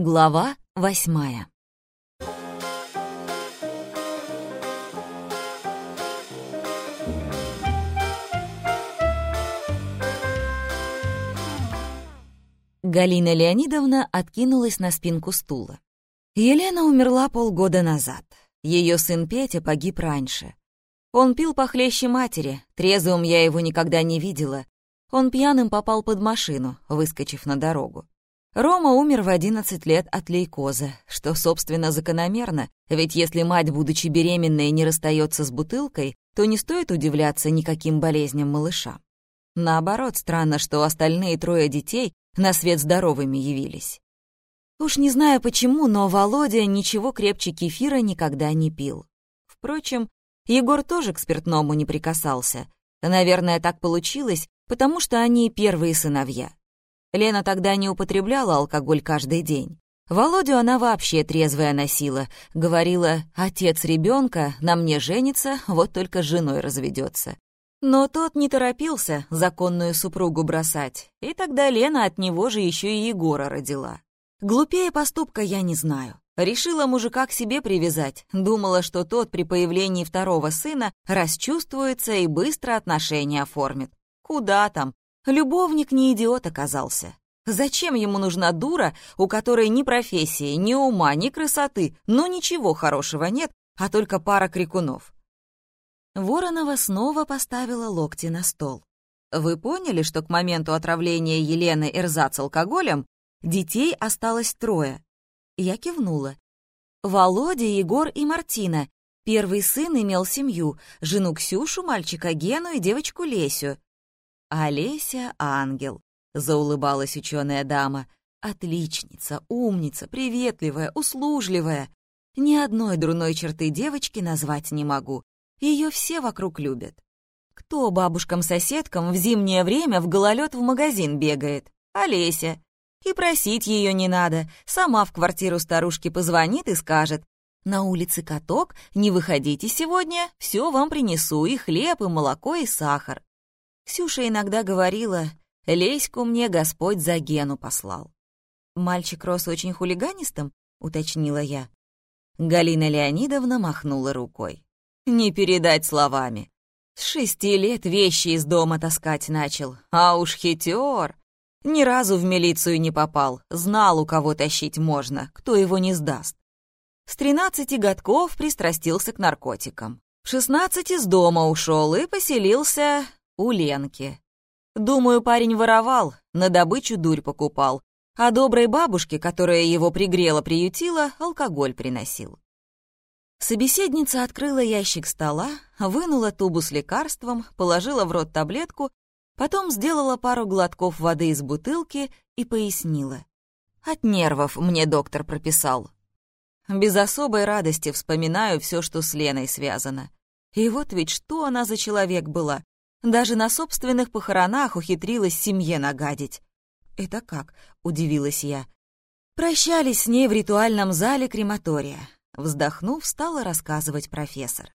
Глава восьмая Галина Леонидовна откинулась на спинку стула. Елена умерла полгода назад. Ее сын Петя погиб раньше. Он пил похлеще матери, трезвым я его никогда не видела. Он пьяным попал под машину, выскочив на дорогу. Рома умер в 11 лет от лейкоза, что, собственно, закономерно, ведь если мать, будучи беременной, не расстается с бутылкой, то не стоит удивляться никаким болезням малыша. Наоборот, странно, что остальные трое детей на свет здоровыми явились. Уж не знаю почему, но Володя ничего крепче кефира никогда не пил. Впрочем, Егор тоже к спиртному не прикасался. Наверное, так получилось, потому что они первые сыновья. Лена тогда не употребляла алкоголь каждый день. Володю она вообще трезвая носила. Говорила, отец ребенка на мне женится, вот только с женой разведется. Но тот не торопился законную супругу бросать, и тогда Лена от него же еще и Егора родила. Глупее поступка я не знаю. Решила мужика к себе привязать, думала, что тот при появлении второго сына расчувствуется и быстро отношения оформит. Куда там? Любовник не идиот оказался. Зачем ему нужна дура, у которой ни профессии, ни ума, ни красоты, но ничего хорошего нет, а только пара крикунов? Воронова снова поставила локти на стол. «Вы поняли, что к моменту отравления Елены Эрзац алкоголем детей осталось трое?» Я кивнула. Володя, Егор и Мартина. Первый сын имел семью, жену Ксюшу, мальчика Гену и девочку Лесю. «Олеся — ангел», — заулыбалась ученая дама. «Отличница, умница, приветливая, услужливая. Ни одной дурной черты девочки назвать не могу. Ее все вокруг любят. Кто бабушкам-соседкам в зимнее время в гололед в магазин бегает? Олеся. И просить ее не надо. Сама в квартиру старушки позвонит и скажет. «На улице каток, не выходите сегодня, все вам принесу, и хлеб, и молоко, и сахар». Ксюша иногда говорила, «Леську мне Господь за Гену послал». «Мальчик рос очень хулиганистым?» — уточнила я. Галина Леонидовна махнула рукой. Не передать словами. С шести лет вещи из дома таскать начал, а уж хитер. Ни разу в милицию не попал, знал, у кого тащить можно, кто его не сдаст. С тринадцати годков пристрастился к наркотикам. В шестнадцати с дома ушел и поселился у Ленки. Думаю, парень воровал, на добычу дурь покупал, а доброй бабушке, которая его пригрела-приютила, алкоголь приносил. Собеседница открыла ящик стола, вынула тубу с лекарством, положила в рот таблетку, потом сделала пару глотков воды из бутылки и пояснила. «От нервов мне доктор прописал. Без особой радости вспоминаю все, что с Леной связано. И вот ведь что она за человек была. Даже на собственных похоронах ухитрилась семье нагадить. «Это как?» — удивилась я. Прощались с ней в ритуальном зале крематория. Вздохнув, стала рассказывать профессор.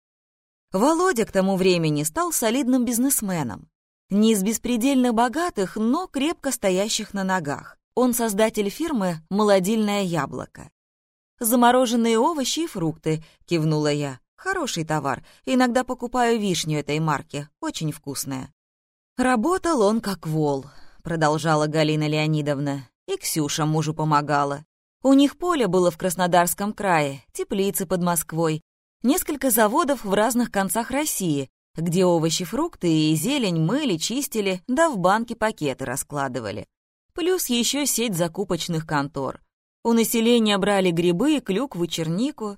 Володя к тому времени стал солидным бизнесменом. Не из беспредельно богатых, но крепко стоящих на ногах. Он создатель фирмы «Молодильное яблоко». «Замороженные овощи и фрукты», — кивнула я. «Хороший товар. Иногда покупаю вишню этой марки. Очень вкусная». «Работал он как вол», — продолжала Галина Леонидовна. «И Ксюша мужу помогала. У них поле было в Краснодарском крае, теплицы под Москвой, несколько заводов в разных концах России, где овощи, фрукты и зелень мыли, чистили, да в банки пакеты раскладывали. Плюс еще сеть закупочных контор. У населения брали грибы, клюкву, чернику.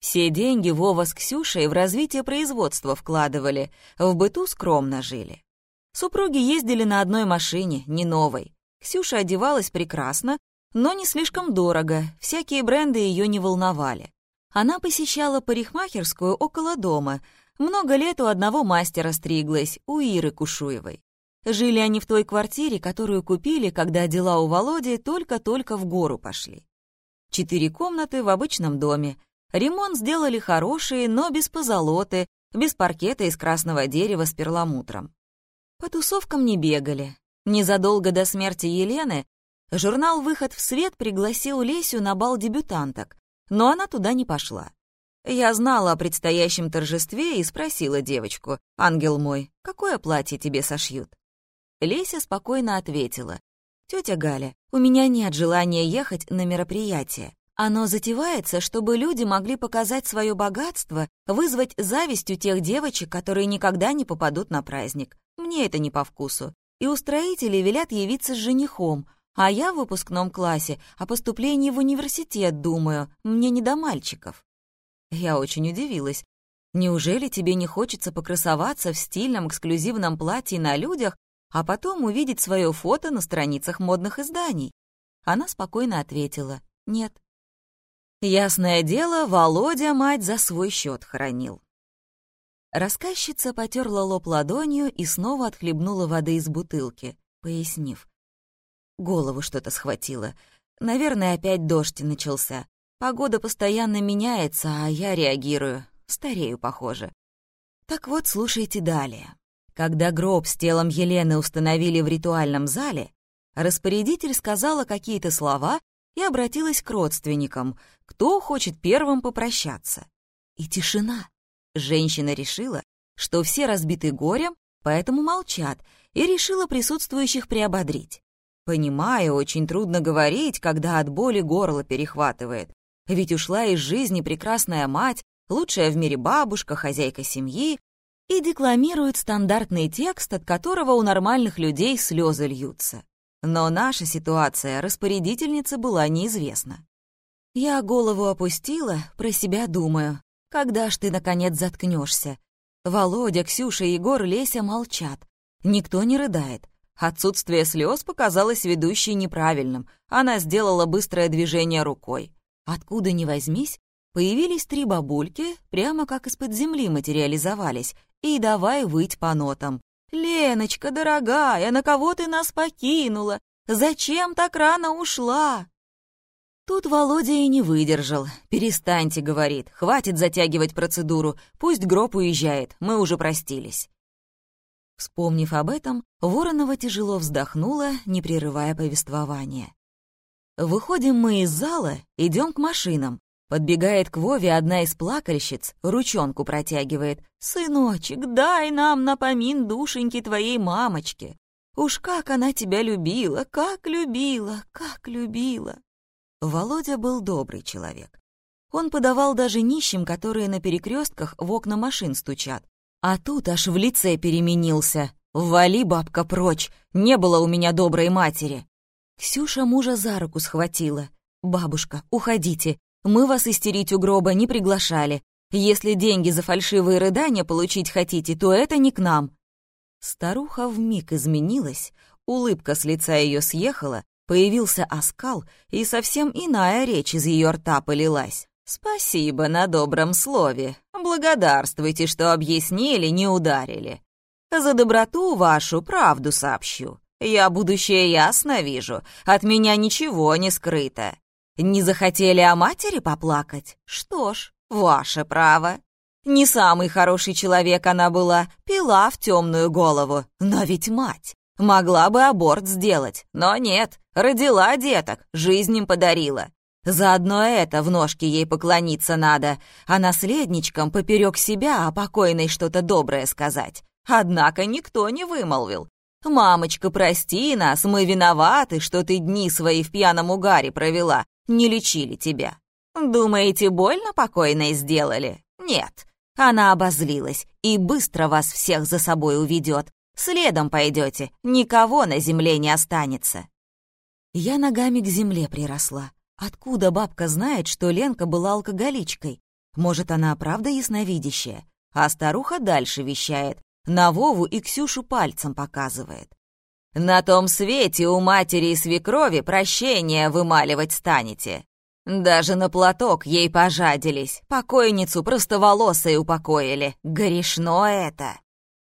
Все деньги Вова с Ксюшей в развитие производства вкладывали, в быту скромно жили. Супруги ездили на одной машине, не новой. Ксюша одевалась прекрасно, но не слишком дорого, всякие бренды ее не волновали. Она посещала парикмахерскую около дома, много лет у одного мастера стриглась, у Иры Кушуевой. Жили они в той квартире, которую купили, когда дела у Володи только-только в гору пошли. Четыре комнаты в обычном доме. Ремонт сделали хороший, но без позолоты, без паркета из красного дерева с перламутром. По тусовкам не бегали. Незадолго до смерти Елены Журнал «Выход в свет» пригласил Лесю на бал дебютанток, но она туда не пошла. Я знала о предстоящем торжестве и спросила девочку, «Ангел мой, какое платье тебе сошьют?» Леся спокойно ответила, «Тетя Галя, у меня нет желания ехать на мероприятие. Оно затевается, чтобы люди могли показать свое богатство, вызвать зависть у тех девочек, которые никогда не попадут на праздник. Мне это не по вкусу. И устроители велят явиться с женихом, а я в выпускном классе о поступлении в университет думаю, мне не до мальчиков. Я очень удивилась. Неужели тебе не хочется покрасоваться в стильном эксклюзивном платье на людях, а потом увидеть свое фото на страницах модных изданий? Она спокойно ответила «нет». Ясное дело, Володя мать за свой счет хранил. Рассказчица потерла лоб ладонью и снова отхлебнула воды из бутылки, пояснив. Голову что-то схватило. Наверное, опять дождь начался. Погода постоянно меняется, а я реагирую. Старею, похоже. Так вот, слушайте далее. Когда гроб с телом Елены установили в ритуальном зале, распорядитель сказала какие-то слова и обратилась к родственникам, кто хочет первым попрощаться. И тишина. Женщина решила, что все разбиты горем, поэтому молчат, и решила присутствующих приободрить. Понимаю, очень трудно говорить, когда от боли горло перехватывает. Ведь ушла из жизни прекрасная мать, лучшая в мире бабушка, хозяйка семьи, и декламирует стандартный текст, от которого у нормальных людей слезы льются. Но наша ситуация распорядительница была неизвестна. Я голову опустила, про себя думаю, когда ж ты, наконец, заткнешься? Володя, Ксюша, Егор, Леся молчат. Никто не рыдает. Отсутствие слез показалось ведущей неправильным. Она сделала быстрое движение рукой. Откуда ни возьмись, появились три бабульки, прямо как из-под земли материализовались, и давай выть по нотам. «Леночка, дорогая, на кого ты нас покинула? Зачем так рано ушла?» Тут Володя и не выдержал. «Перестаньте», — говорит, — «хватит затягивать процедуру, пусть гроб уезжает, мы уже простились». Вспомнив об этом, Воронова тяжело вздохнула, не прерывая повествования. Выходим мы из зала, идем к машинам. Подбегает к Вове одна из плакальщиц, ручонку протягивает. «Сыночек, дай нам напомин душеньки твоей мамочки. Уж как она тебя любила, как любила, как любила!» Володя был добрый человек. Он подавал даже нищим, которые на перекрестках в окна машин стучат. А тут аж в лице переменился. «Вали, бабка, прочь! Не было у меня доброй матери!» Ксюша мужа за руку схватила. «Бабушка, уходите. Мы вас истерить у гроба не приглашали. Если деньги за фальшивые рыдания получить хотите, то это не к нам». Старуха вмиг изменилась, улыбка с лица ее съехала, появился оскал, и совсем иная речь из ее рта полилась. «Спасибо на добром слове. Благодарствуйте, что объяснили, не ударили. За доброту вашу правду сообщу. Я будущее ясно вижу, от меня ничего не скрыто. Не захотели о матери поплакать? Что ж, ваше право. Не самый хороший человек она была, пила в темную голову, но ведь мать. Могла бы аборт сделать, но нет, родила деток, жизнь им подарила. Заодно это в ножке ей поклониться надо, а наследничкам поперек себя о покойной что-то доброе сказать. Однако никто не вымолвил, «Мамочка, прости нас, мы виноваты, что ты дни свои в пьяном угаре провела, не лечили тебя. Думаете, больно покойной сделали? Нет». Она обозлилась и быстро вас всех за собой уведет. Следом пойдете, никого на земле не останется. Я ногами к земле приросла. Откуда бабка знает, что Ленка была алкоголичкой? Может, она правда ясновидящая? А старуха дальше вещает. На Вову и Ксюшу пальцем показывает. «На том свете у матери и свекрови прощения вымаливать станете. Даже на платок ей пожадились, покойницу просто волосой упокоили. Грешно это!»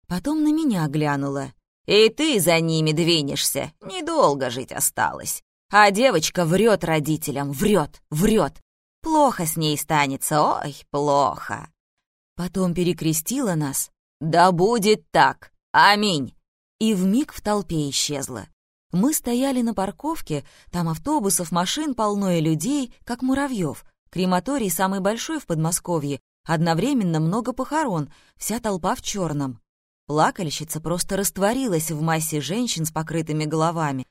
Потом на меня глянула. «И ты за ними двинешься, недолго жить осталось. А девочка врет родителям, врет, врет. Плохо с ней станется, ой, плохо!» Потом перекрестила нас, «Да будет так! Аминь!» И вмиг в толпе исчезла. Мы стояли на парковке, там автобусов, машин полно и людей, как муравьев. Крематорий самый большой в Подмосковье, одновременно много похорон, вся толпа в черном. Плакальщица просто растворилась в массе женщин с покрытыми головами.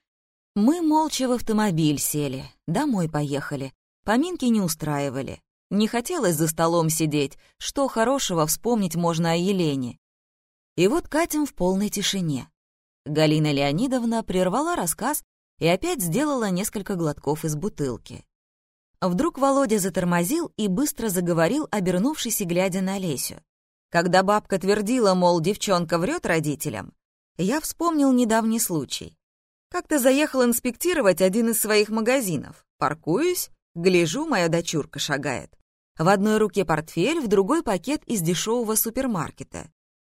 Мы молча в автомобиль сели, домой поехали. Поминки не устраивали. Не хотелось за столом сидеть, что хорошего вспомнить можно о Елене. И вот катим в полной тишине. Галина Леонидовна прервала рассказ и опять сделала несколько глотков из бутылки. Вдруг Володя затормозил и быстро заговорил, обернувшись и глядя на Лесю. Когда бабка твердила, мол, девчонка врет родителям, я вспомнил недавний случай. Как-то заехал инспектировать один из своих магазинов. Паркуюсь, гляжу, моя дочурка шагает. В одной руке портфель, в другой пакет из дешевого супермаркета.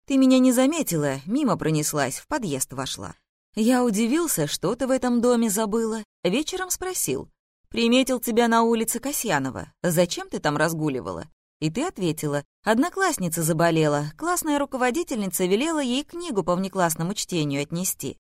Ты меня не заметила, мимо пронеслась, в подъезд вошла. Я удивился, что ты в этом доме забыла. Вечером спросил. Приметил тебя на улице Касьянова. Зачем ты там разгуливала? И ты ответила. Одноклассница заболела. Классная руководительница велела ей книгу по внеклассному чтению отнести.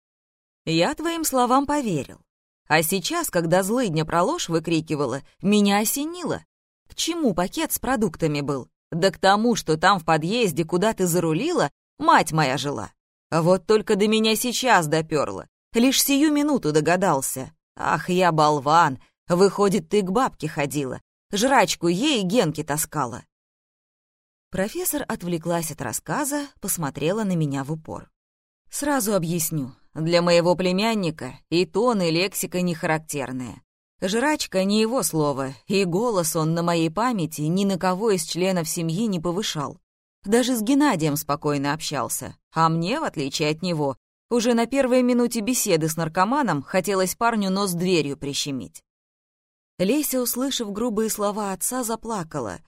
Я твоим словам поверил. А сейчас, когда злыдня про ложь выкрикивала, меня осенило. К чему пакет с продуктами был? Да к тому, что там в подъезде, куда ты зарулила, мать моя жила. Вот только до меня сейчас доперло. Лишь сию минуту догадался. Ах, я болван. Выходит, ты к бабке ходила. Жрачку ей Генки таскала. Профессор отвлеклась от рассказа, посмотрела на меня в упор. Сразу объясню. Для моего племянника и тон, и лексика не характерные. Жрачка не его слово, и голос он на моей памяти ни на кого из членов семьи не повышал. Даже с Геннадием спокойно общался, а мне, в отличие от него, уже на первой минуте беседы с наркоманом хотелось парню нос дверью прищемить. Леся, услышав грубые слова отца, заплакала.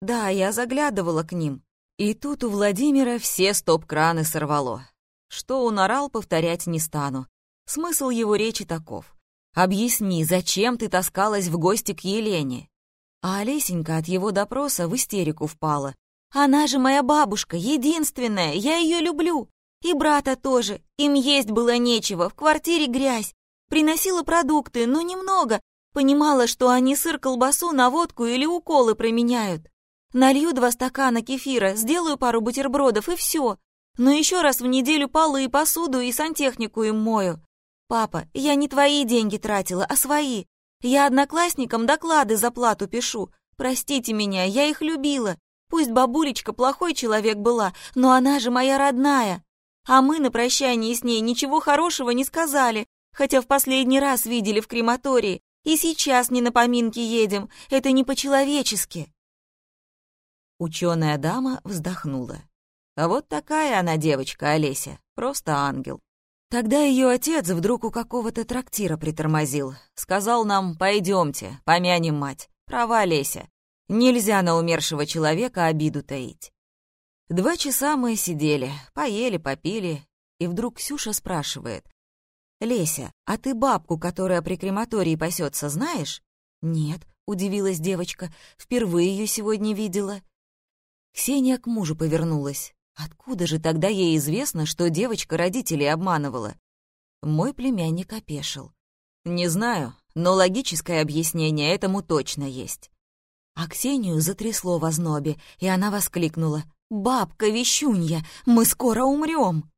Да, я заглядывала к ним. И тут у Владимира все стоп-краны сорвало. Что он орал, повторять не стану. Смысл его речи таков. Объясни, зачем ты таскалась в гости к Елене?» А Олесенька от его допроса в истерику впала. «Она же моя бабушка, единственная, я ее люблю. И брата тоже, им есть было нечего, в квартире грязь. Приносила продукты, но немного. Понимала, что они сыр, колбасу на водку или уколы променяют. Налью два стакана кефира, сделаю пару бутербродов и все. Но еще раз в неделю полы и посуду и сантехнику им мою. «Папа, я не твои деньги тратила, а свои. Я одноклассникам доклады за плату пишу. Простите меня, я их любила. Пусть бабулечка плохой человек была, но она же моя родная. А мы на прощании с ней ничего хорошего не сказали, хотя в последний раз видели в крематории. И сейчас не на поминки едем, это не по-человечески». Ученая дама вздохнула. А вот такая она девочка, Олеся, просто ангел. Тогда ее отец вдруг у какого-то трактира притормозил. Сказал нам «пойдемте, помянем мать». Права, Леся. Нельзя на умершего человека обиду таить. Два часа мы сидели, поели, попили, и вдруг Ксюша спрашивает. «Леся, а ты бабку, которая при крематории пасется, знаешь?» «Нет», — удивилась девочка, — «впервые ее сегодня видела». Ксения к мужу повернулась. Откуда же тогда ей известно, что девочка родителей обманывала? Мой племянник опешил. Не знаю, но логическое объяснение этому точно есть. А Ксению затрясло в ознобе, и она воскликнула. «Бабка Вещунья, мы скоро умрем!»